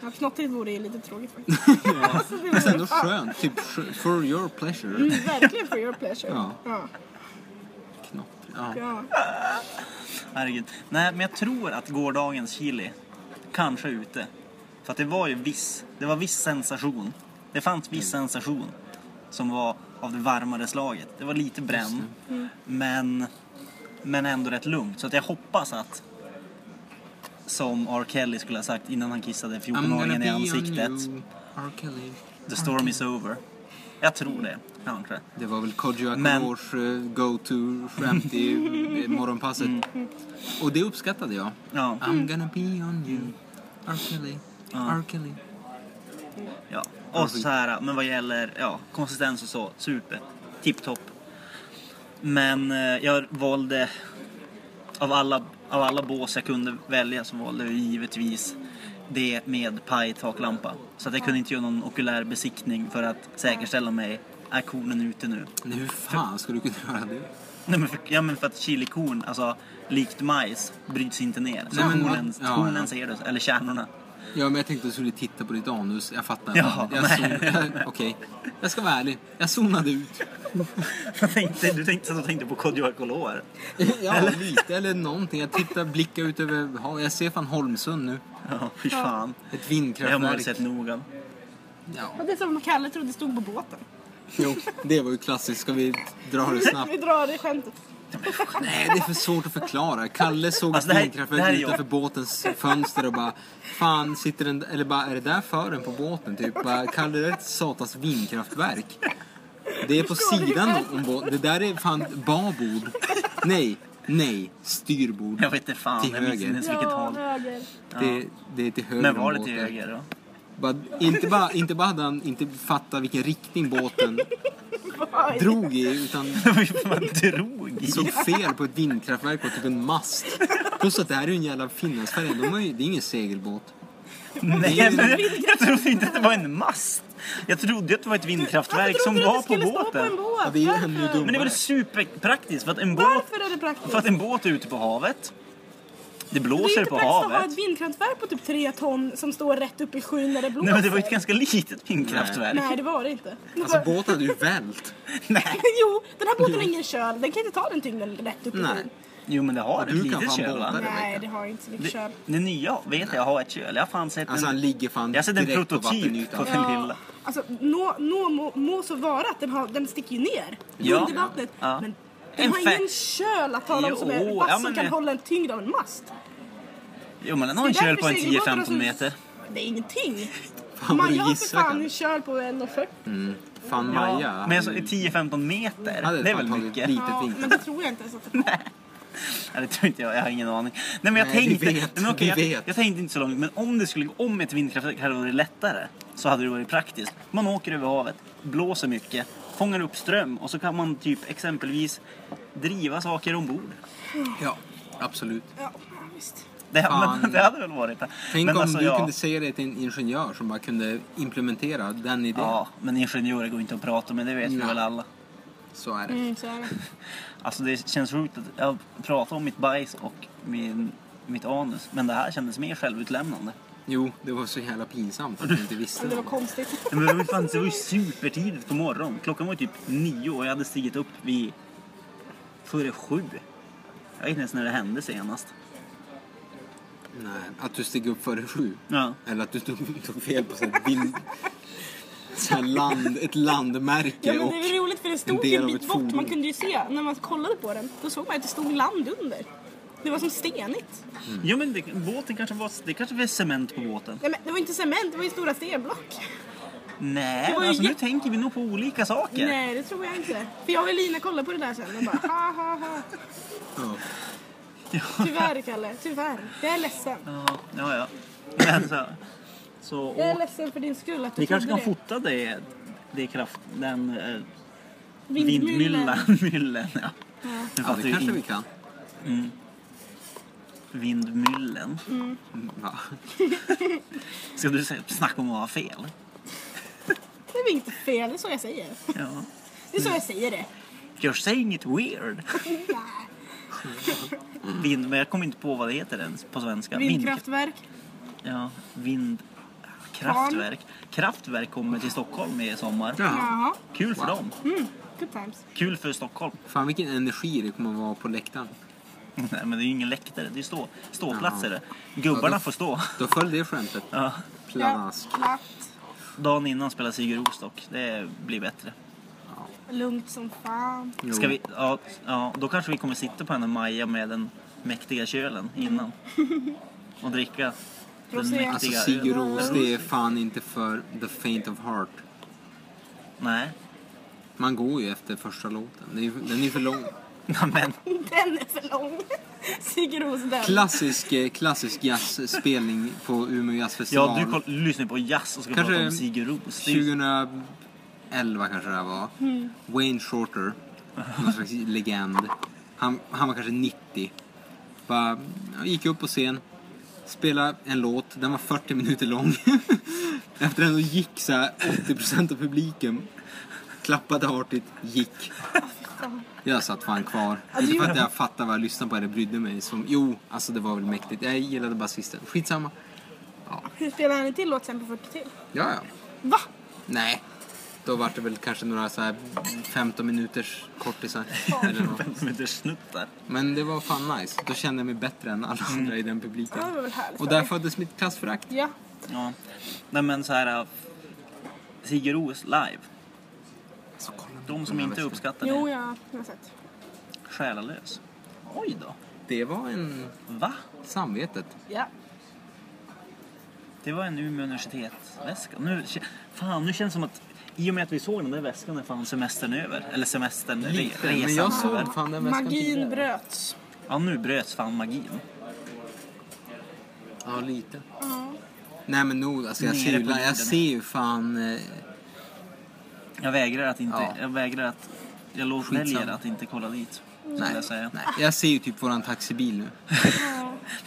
Ja, knottrigt vore ju lite tråkigt faktiskt. Alltså, det Men ändå skönt, typ for your pleasure. Mm, verkligen for your pleasure. Ja. Ja. Ja. Herregud. Nej, men jag tror att gårdagens chili kanske är ute. För att det var ju viss, det var viss sensation. Det fanns viss sensation som var av det varmare slaget. Det var lite bränn, men, men ändå rätt lugnt. Så att jag hoppas att som R. Kelly skulle ha sagt innan han kissade I'm gonna 14-åringen i ansiktet. you, R. Kelly. The storm is over. Jag tror det, kanske. Det var väl Kodjo Men- Akolors uh, go-to skämt i eh, morgonpasset. Och det uppskattade jag. Ja, I'm gonna be on you, R. Kelly. Ja. R. Kelly. ja. Och så här, men vad gäller ja, konsistens och så, super. Tipptopp. Men eh, jag valde, av alla, av alla bås jag kunde välja så valde jag givetvis det med pajtaklampa. Så att jag kunde inte göra någon okulär besiktning för att säkerställa mig, är kornen ute nu? Men hur fan ska du kunna göra det? Nej, men för, ja men för att chilikorn, alltså likt majs, bryts inte ner. Så Nej, men- kornen, ja, kornen ja. ser du, eller kärnorna. Ja, men jag tänkte att du skulle titta på ditt anus. Jag fattar. Ja, jag nej. zon- Okej, jag ska vara ärlig. Jag zonade ut. Jag tänkte, du tänkte att du tänkte på Kodjo. Ja, lite eller någonting. Jag tittar, blickar ut över. Jag ser fan Holmsund nu. Ja, fy fan. Ett Jag har vindkraftverk. aldrig sett noga. Ja. Och det som Kalle trodde stod på båten. Jo, det var ju klassiskt. Ska vi dra det snabbt? Vi drar det skämtet. Nej, det är för svårt att förklara. Kalle såg Alltså, ett det här- vindkraftverk det här är utanför båtens fönster och bara Fan, sitter den... Eller bara, är det där fören på båten? Typ. Bara, Kalle, det är ett satans vindkraftverk. Det är på sidan om båten. Det där är fan babord. Nej, nej, styrbord. Jag vet inte fan, Till jag minns inte ens vilket Ja, håll. höger. Det, det är till höger Men var det till höger då? Bara, inte, bara, inte bara hade han inte fattat vilken riktning båten drog i utan Man drog i. såg fel på ett vindkraftverk och typ en mast. Plus att det här är ju en jävla finlandsfärja. De ju, det är ingen segelbåt. Nej, men jag trodde inte att det var en mast. Jag trodde att det var ett vindkraftverk som var på på båten. båt? Ja, det är ännu Men det är dummare. väl superpraktiskt för att en båt, Varför är det praktiskt? för att en båt är ute på havet. Det det är blåser inte på praktiskt att ha havet. ett vindkraftverk på typ tre ton som står rätt upp i skyn när det blåser. Nej men det var ju ett ganska litet vindkraftverk. Nej, det var det inte. Det Alltså var... båten hade ju vält. Nej. Jo, den här båten har ingen köl. Den kan inte ta den tyngden rätt upp i Nej. skyn. Jo men det har ett Du kan litet köl va? Nej, det har inte så mycket Det, köl. det nya vet jag har ett köl. Jag har fan sett Alltså en, han ligger fan jag har sett en på prototyp vattenytan. på den lilla. Alltså, nå, nå, må, må så vara att den, har, den sticker ju ner Ja. under vattnet. Ja. Men den En har ingen köl att tala om som är Jo, vass ja, som men kan det- hålla en tyngd av en mast. Jo men den har en köl på en segelbåtarna 10-15 så- meter. Det är ingenting. Fan Maja har för fan en köl på 1,40. Mm. Fan Maja. Men alltså 10-15 meter, det är väl mycket? Litet Ja, men det tror jag inte ens att det tar. Nej, det tror inte jag, jag har ingen aning. Nej men jag Nej, vi tänkte, vet, nej, men okej, vi jag, vet. jag tänkte inte så långt, men om det skulle, om ett vindkraftverk hade varit lättare så hade det varit praktiskt. Man åker över havet, blåser mycket, fångar upp ström och så kan man typ exempelvis driva saker ombord. Ja, absolut. Ja, visst. Det, Fan. men, det hade väl varit det. Tänk men om alltså, du ja, kunde säga det till en ingenjör som bara kunde implementera den idén. Ja, men ingenjörer går inte att prata med, det vet vi Nej. väl alla. Så är det. Mm, så är det. Alltså det känns sjukt att jag pratar om mitt bajs och min, mitt anus. Men det här kändes mer självutlämnande. Jo, det var så jävla pinsamt att du inte visste det var konstigt. Men det var fan, det var ju supertidigt på morgonen. Klockan var typ nio och jag hade stigit upp vid före sju. Jag vet inte ens när det hände senast. Nej, att du steg upp före sju. Ja. Eller att du tog, fel på bild... Så här land, ett landmärke Ja, men och... det är roligt för det en stod del ju en av bit ett bort. Man kunde ju se, när man kollade på den, då såg man att det stod land under. Det var som stenigt. Ja men det, båten kanske var, det kanske var cement på båten. Nej, men det var inte cement, det var ju stora stenblock. Nej, ju alltså nu tänker vi nog på olika saker. Nej, det tror jag inte. För jag och Elina kollade på det där sen och bara ha ha ha. Ja. Tyvärr Kalle, tyvärr. Jag är ledsen. Ja, ja, ja. Men så, så Jag är ledsen för din skull att du vi kanske kan det. fota det, det kraft, den eh, Vindmyllen. vindmyllan. Myllen, ja. Ja, fattar det kanske vi kan. Vindmyllen. Mm, Va? Ska du säga, snacka om att ha fel? Det är inte fel, det är så jag säger. Ja. Det är så jag säger det. You're saying it weird. Vind, men jag kommer inte på vad det heter ens på svenska. Vind- Vindkraftverk. Ja, vind... Kraftverk. Kraftverk kommer till Stockholm i sommar. Ja. Jaha. Kul för Wow. dem. Mm, good times. Kul för Stockholm. Fan vilken energi det kommer att vara på läktaren. Nej, men det är ju ingen läktare. Det är stå, ståplatser. Gubbarna Ja, då- får stå. Då föll det skämtet. Ja. Pladask. Ja, platt. Dagen innan spelar Sigur Ros dock. Det blir bättre. Lugnt som fan. Jo. Ska vi, ja, ja, då kanske vi kommer sitta på här Maja med den mäktiga kölen innan. Och dricka Rosé. Alltså Sigur. Ros, det är fan inte för the faint of heart. Nej. Man går ju efter första låten. Det är, den är för lång. Ja, men Den är för lång. Sigur Ros den. Klassisk, eh, klassisk jazzspelning på Umeå jazzfestival. ja, du, lyssnar på jazz och ska Kanske prata om Sigur Ros. Det är ju- 2011 kanske det här var. Mm. Wayne Shorter, någon slags legend. Han, han var kanske 90. Bara, gick upp på scen, spelade en låt, den var 40 minuter lång. Efter den då gick så här 80% av publiken. Klappade artigt, gick. Jag satt fan kvar. Inte för att jag fattade vad jag lyssnade på eller brydde mig. Som, jo, alltså det var väl mäktigt. Jag gillade basisten. Skitsamma. Hur spelar han en till låt sen på 40 till? Ja, ja. Va? Nej. Då var det väl kanske några så här 15 minuters kortisar. Eller något. Fem minuters snuttar. Men det var fan nice. Då kände jag mig bättre än alla andra i den publiken. Ja, det var väl härligt Och där föddes mitt klassförakt. Ja. Ja. Nej men så här. äh, Ros live. Så kolla De som inte uppskattar Jo, det. ja, jag har sett. Själalös. Oj då. Det var en Va? samvetet. Ja. Det var en Umeå universitetsväska. Nu, fan, nu känns det som att i och med att vi såg den där väskan är fan semestern över. Eller semestern, Lite. resan Men jag över. såg fan den väskan Magin tidigare. bröts. Ja, nu bröts fan magin. Ja, lite. Nej men nog, alltså jag Nere ser, ju, på jorden. jag ser ju fan... Eh, Jag vägrar att inte, Ja. jag vägrar att, jag låter Skitsamma. väljer att inte kolla dit. nej, Skulle jag säga. nej. Jag ser ju typ våran taxibil nu.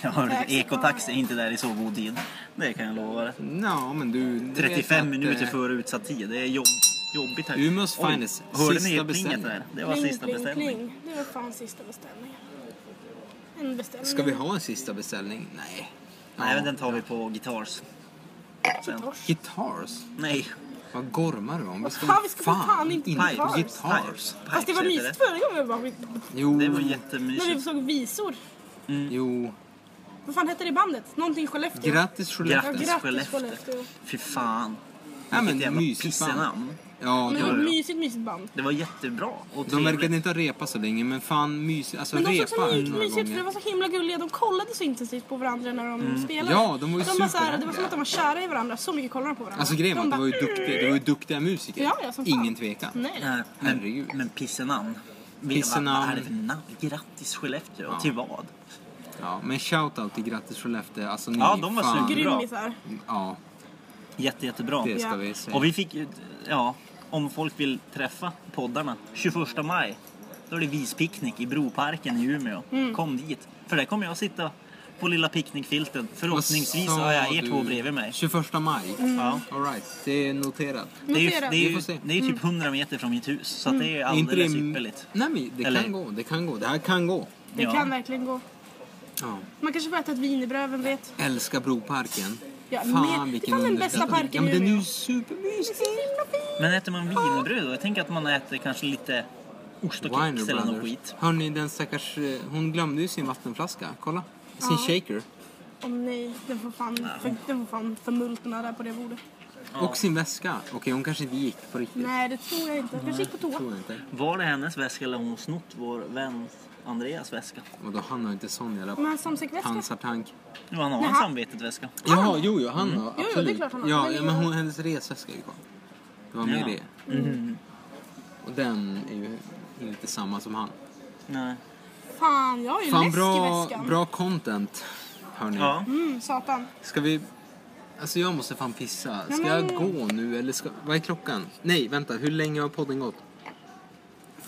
Jag har Taxi. ekotaxi är inte där i så god tid. Det kan jag lova dig. Ja, men du... du vet 35 att, minuter eh, före utsatt tid. Det är jobb, jobbigt här. Umeås Oj, finest. Hörde Sista ni plinget beställning. där? Det var Pling, sista pling, beställningen. pling. Det var fan sista beställningen. En beställning. Ska vi ha en sista beställning? Nej. Nej, Ja. men den tar vi på Guitars. Sen. Guitars? Nej, Vad gormar du om? Vi ska, Fan, vi ska för fan inte inte Guitars. på Guitars. Fast det var Pipes mysigt förra gången vi var vid- Jo, Det var när vi jättemysigt. såg visor. jo. Vad fan hette det bandet? Någonting Skellefteå. Grattis Ja, Skellefteå. Grattis. grattis Skellefteå. Skellefteå. Fy fan. Ja, men jävla mysigt band. pissenamn. Ja, Men det det var var ett mysigt, mysigt band. Det var jättebra och De verkade inte ha repat så länge, men fan mysigt. Alltså Men de såg repa så my- några mysigt för det gånger. var så himla gulliga. De kollade så intensivt på varandra när de spelade. Ja, de var ju var så här, Det var som att de var kära i varandra. Så mycket kollade de på varandra. Alltså grejen var att De var ju duktiga, det var ju duktiga musiker. Ja, ja, som fan. Ingen tvekan. Nej. Nej, Herregud. men, men pissenamn. Pissenamn. Vad är det för namn? Grattis Skellefteå. Ja. Till vad? Ja, men shoutout till Grattis Skellefteå. Alltså ni, Ja, de var fan, superbra. Grymmisar. Ja, Jätte, jättebra. det ska Ja. vi säga. Och vi fick, ja, om folk vill träffa poddarna, 21 maj, då är det vispicknick i Broparken i Umeå. Mm. Kom dit. För där kommer jag sitta på lilla picknickfilten. Förhoppningsvis sa har jag er du? två bredvid mig. 21 maj. Ja. All right, det är noterat. Det är, ju, Notera. det, är Vi se. det är ju typ 100 meter från mitt hus, så att det är Är inte alldeles det... ypperligt. Nej men det Eller- kan gå, det kan gå. Det här kan gå. Det Ja. kan verkligen gå. Ja. Man kanske får äta ett wienerbröd, vem vet? Älskar Broparken. Ja, Fan men- det vilken är fan den bästa parken Ja men den är ju supermysig. Men äter man wienerbröd då? Jag tänker att man äter kanske lite ost och kex eller något Brothers. skit. Hörni, den stackars... eh, Hon glömde ju sin vattenflaska. Kolla. Sin shaker. Åh nej, den får fan, för, den får fan förmultna där på det bordet. Och sin väska. Okej, hon kanske inte gick på riktigt. Nej, det tror jag inte. Jag kanske gick på toa. Tror jag inte. Var det hennes väska eller har hon snott vår vän Andreas väska? Och då han har inte sån jävla Men pansartank. Jo, han har en Jaha. samvetet-väska. Jaha, jo, jo, han har. Jo, jo, Absolut. det är klart han har. Ja, Men ja, men hon, hennes resväska är ju kvar. Det var mer Ja. det. Mm. Och den är ju inte samma som han. Nej. Fan, jag har ju Fan läsk i bra, väskan. bra content. Hörni. Ja. Mm, satan. Ska vi... Alltså jag måste fan pissa. Ska men- jag gå nu eller ska... Vad är klockan? Nej, vänta. Hur länge har podden gått?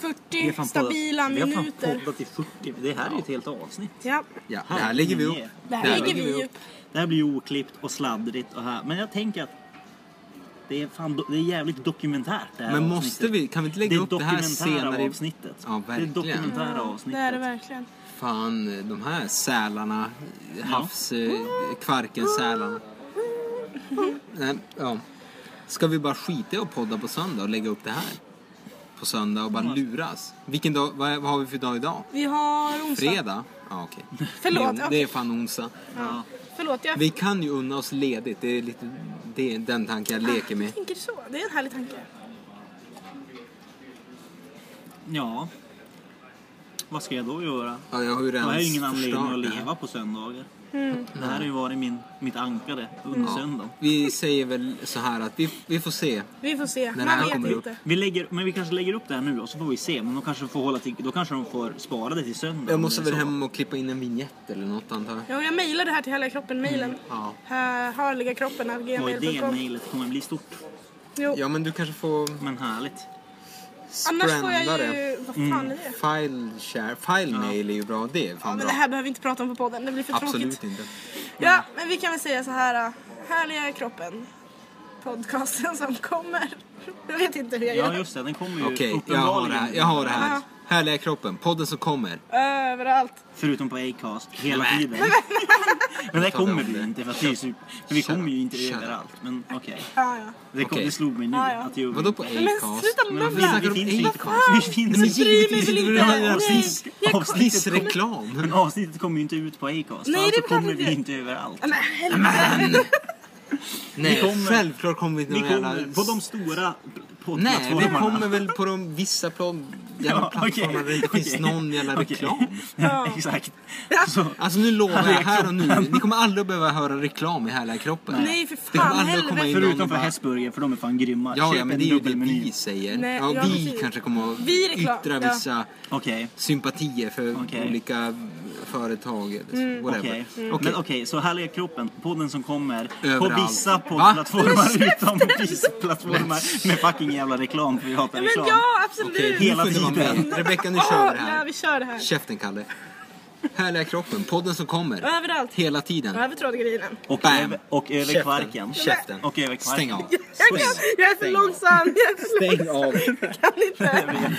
40 stabila poddat, Vi har minuter. fan poddat i 40. Det här är ju ett helt avsnitt. Ja, Ja, det här lägger vi upp. det här ligger vi upp. Det här blir oklippt och sladdrigt och här. Men jag tänker att det är, fan, do- det är jävligt dokumentärt det här Men avsnittet. måste vi... Kan vi inte Det lägga är upp det här senare? i- avsnittet. Ja, Det är dokumentära Det avsnittet. är det verkligen. Fan, de här sälarna. Havs... Eh. Nej, ja. Ska vi bara skita i att podda på söndag och lägga upp det här? På söndag och bara luras? Vilken dag... Vad, vad har vi för dag idag? Vi har onsdag. Fredag? Ja, okej. Förlåt, Det, det är fan onsdag. Ja. Förlåt, jag Vi kan ju unna oss ledigt. Det är lite det är den tanken jag leker med. tänker så. Det är en härlig tanke. Ja. Vad ska jag då göra? Ja, jag har ju Jag redan har ju ingen anledning att leva på söndagar. Mm. Det här har ju varit min, mitt ankare under Ja. söndagen. Vi säger väl så här att vi, vi får se. Vi får se. När Man vet kommer upp. inte. Vi lägger, men vi kanske lägger upp det här nu och så får vi se. Men de kanske får, hålla till, då kanske de får spara det till söndag. Jag måste är väl hem och klippa in en vignett eller något antar jag. Ja, jag mejlade det här till Härliga kroppen, mejlen. Ja. Här, Härliga kroppen av Oj, det mejlet kommer bli stort. Jo. Ja men du kanske får Men härligt. Annars får jag ju... Vad fan är det? File share, file mail är ju bra. Det är Ja, fan men bra. det här behöver vi inte prata om på podden. Det blir för Absolut tråkigt. inte. Ja, men vi kan väl säga så här. äh, Härliga kroppen. Podcasten som kommer. Jag vet inte hur jag Ja, gör. just det. Den kommer ju Okej, jag har det här. Jag har det här. Ja. Härliga kroppen, podden som kommer. Överallt. Förutom på Acast, hela tiden. Men det kommer vi inte för att det är super... För vi kommer ju inte överallt. Men okej. Ja, ja. Det, kom, det slog mig nu Ja, ja. att vi Vadå på inte. Nej, men Acast? sluta mubbla! vi, vi finns ju inte Acast. Vi finns Men inte bryr mig väl inte. Nej, Avsnitt- jag- Avsnittet kommer- Pissreklam. Men avsnittet kommer ju inte ut på Acast. Nej, alltså kommer vi inte överallt. Men! Nej, kommer- självklart kommer vi inte Vi jävla... kommer på de stora Nej, vi kommer väl på de vissa pl- jävla plattformar där det inte finns någon jävla reklam. Ja, exakt. Så, Alltså nu lovar jag här och nu, ni kommer aldrig behöva höra reklam i Härliga kroppen. Nej, för Det kommer fan, aldrig komma in förutom för Hästburgare, för de är fan grymma. Ja, ja, men en det är ju det vi säger. Nej, ja, ja, vi kanske kommer att Vi yttra ja. vissa Okej. sympatier för Okej. olika företag eller Mm. så, whatever. Okej, Okej. men okej, så Härliga kroppen, podden som kommer på Överallt. vissa Va? poddplattformar utom vissa plattformar med fucking jävla reklam för vi hatar Men reklam. ja, absolut! Hela tiden. Med. Rebecka, nu kör vi det Ja, här. vi kör det här. Käften, Kalle. Härliga kroppen, podden som kommer. Överallt. Hela tiden. Över trådgrinen. Och, Bam. över, och över Käften. kvarken. Käften. Och över kvarken. Stäng av. Jag, kan, jag är för långsam. Jag är för Stäng av. långsam. Jag kan inte.